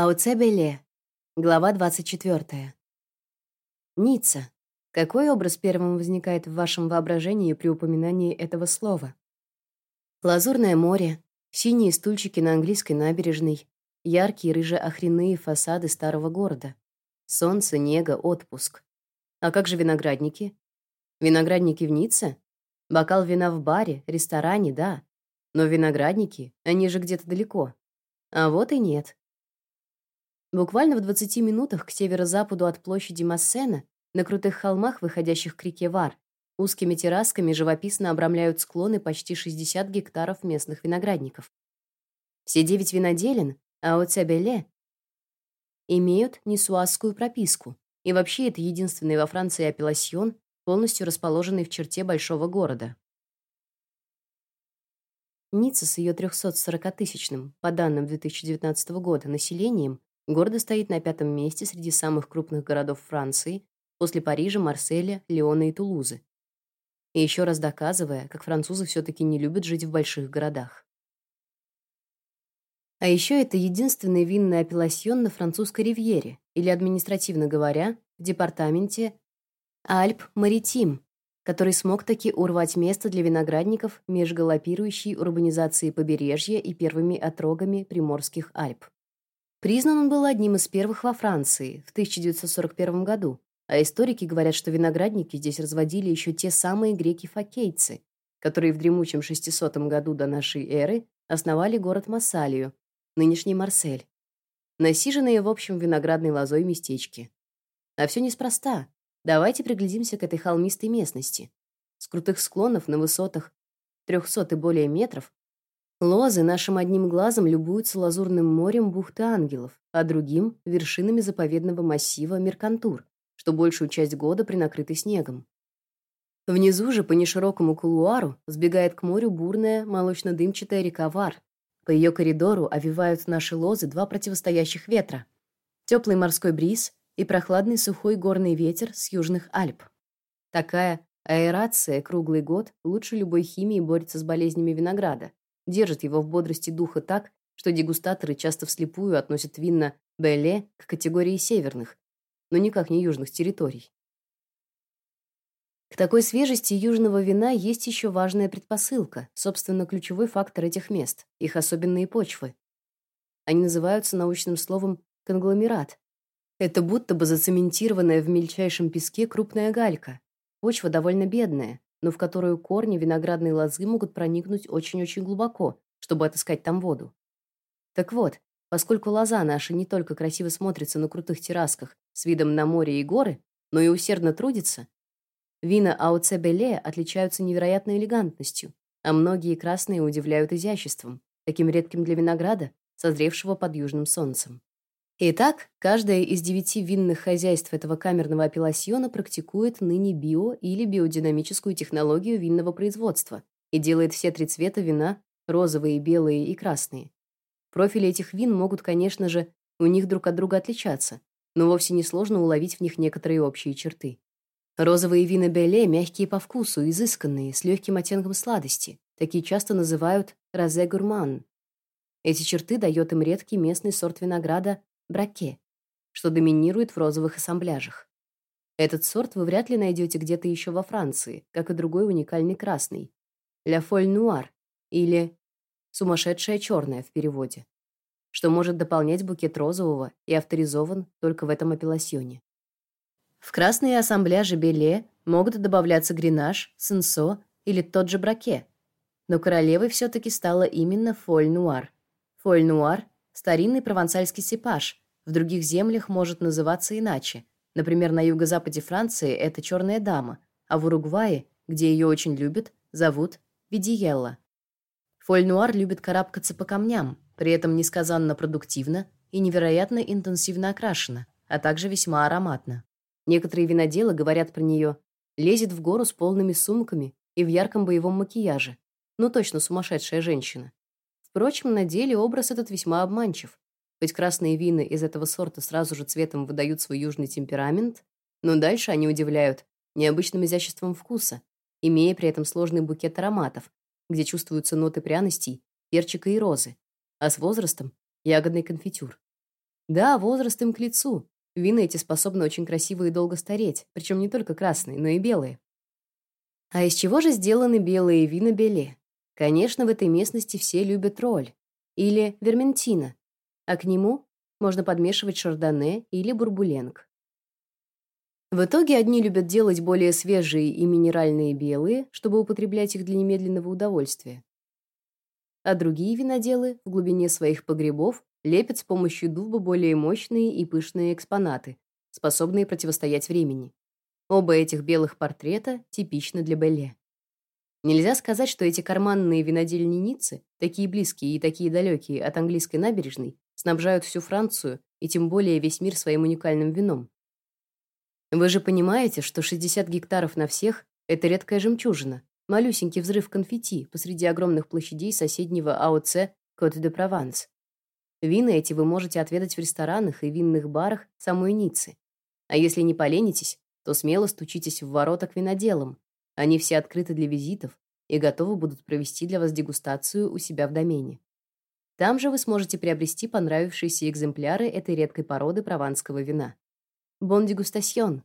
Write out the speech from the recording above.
Ауцебеле. Глава 24. Ницца. Какой образ первым возникает в вашем воображении при упоминании этого слова? Лазурное море, синие стульчики на английской набережной, яркие рыже-охряные фасады старого города. Солнце, нега, отпуск. А как же виноградники? Виноградники в Ницце? Бокал вина в баре, ресторане, да. Но виноградники, они же где-то далеко. А вот и нет. Буквально в 20 минутах к северо-западу от площади Массена, на крутых холмах, выходящих к реке Вар, узкими террасками живописно обрамляют склоны почти 60 гектаров местных виноградников. Все девять виноделин, а от Сабеле, имеют несуазскую прописку, и вообще это единственный во Франции апелласьон, полностью расположенный в черте большого города. Ницца с ее 340-тысячным, по данным 2019 года, населением Город стоит на пятом месте среди самых крупных городов Франции после Парижа, Марселя, Лиона и Тулузы. И еще раз доказывая, как французы все таки не любят жить в больших городах. А еще это единственный винный апелласьон на французской ривьере, или административно говоря, в департаменте Альп-Маритим, который смог таки урвать место для виноградников меж галопирующей урбанизацией побережья и первыми отрогами приморских Альп. Признан он был одним из первых во Франции в 1941 году, а историки говорят, что виноградники здесь разводили еще те самые греки-фокейцы, которые в дремучем 600 году до нашей эры основали город Массалию, нынешний Марсель, насиженные в общем виноградной лозой местечки. А все неспроста. Давайте приглядимся к этой холмистой местности. С крутых склонов на высотах 300 и более метров Лозы нашим одним глазом любуются лазурным морем бухты Ангелов, а другим — вершинами заповедного массива Меркантур, что большую часть года принакрыты снегом. Внизу же по неширокому кулуару сбегает к морю бурная молочно-дымчатая река Вар. По ее коридору овивают наши лозы два противостоящих ветра — теплый морской бриз и прохладный сухой горный ветер с южных Альп. Такая аэрация круглый год лучше любой химии борется с болезнями винограда, держит его в бодрости духа так, что дегустаторы часто вслепую относят вина Белле к категории северных, но никак не южных территорий. К такой свежести южного вина есть еще важная предпосылка, собственно, ключевой фактор этих мест их особенные почвы. Они называются научным словом конгломерат. Это будто бы зацементированная в мельчайшем песке крупная галька. Почва довольно бедная, но в которую корни виноградной лозы могут проникнуть очень-очень глубоко, чтобы отыскать там воду. Так вот, поскольку лоза наша не только красиво смотрится на крутых террасках с видом на море и горы, но и усердно трудится, вина Ауцебеле отличаются невероятной элегантностью, а многие красные удивляют изяществом, таким редким для винограда, созревшего под южным солнцем. Итак, каждое из девяти винных хозяйств этого камерного апелласьона практикует ныне био или биодинамическую технологию винного производства и делает все три цвета вина розовые, белые и красные. Профили этих вин могут, конечно же, у них друг от друга отличаться, но вовсе не сложно уловить в них некоторые общие черты. Розовые вина Беле мягкие по вкусу, изысканные, с легким оттенком сладости. Такие часто называют розе гурман. Эти черты дает им редкий местный сорт винограда браке, что доминирует в розовых ассамбляжах. Этот сорт вы вряд ли найдете где-то еще во Франции, как и другой уникальный красный «Ля фоль нуар» или «Сумасшедшая черная» в переводе, что может дополнять букет розового и авторизован только в этом апелласьоне. В красные ассамбляжи беле могут добавляться гренаж, сенсо или тот же браке, но королевой все таки стала именно фоль нуар. Старинный провансальский сепаж в других землях может называться иначе. Например, на юго-западе Франции это черная дама, а в Уругвае, где ее очень любят, зовут Видиелла. Фоль-нуар любит карабкаться по камням, при этом несказанно продуктивно и невероятно интенсивно окрашена, а также весьма ароматно. Некоторые виноделы говорят про нее лезет в гору с полными сумками и в ярком боевом макияже. Ну точно сумасшедшая женщина. Впрочем, на деле образ этот весьма обманчив. Хоть красные вина из этого сорта сразу же цветом выдают свой южный темперамент, но дальше они удивляют необычным изяществом вкуса, имея при этом сложный букет ароматов, где чувствуются ноты пряностей, перчика и розы, а с возрастом ягодный конфитюр. Да, возраст им к лицу. Вина эти способны очень красиво и долго стареть, причем не только красные, но и белые. А из чего же сделаны белые вина Беле? Конечно, в этой местности все любят роль или верментина, а к нему можно подмешивать шардоне или бурбуленг. В итоге одни любят делать более свежие и минеральные белые, чтобы употреблять их для немедленного удовольствия. А другие виноделы в глубине своих погребов лепят с помощью дуба более мощные и пышные экспонаты, способные противостоять времени. Оба этих белых портрета типичны для Белле. Нельзя сказать, что эти карманные винодельницы, такие близкие и такие далекие от английской набережной, снабжают всю Францию и тем более весь мир своим уникальным вином. Вы же понимаете, что 60 гектаров на всех это редкая жемчужина, малюсенький взрыв конфетти посреди огромных площадей соседнего АОЦ Côte-de-Provence. Вина эти вы можете отведать в ресторанах и винных барах самой Ниццы. А если не поленитесь, то смело стучитесь в ворота к виноделам. Они все открыты для визитов и готовы будут провести для вас дегустацию у себя в домене. Там же вы сможете приобрести понравившиеся экземпляры этой редкой породы прованского вина. Бон дегустасьон.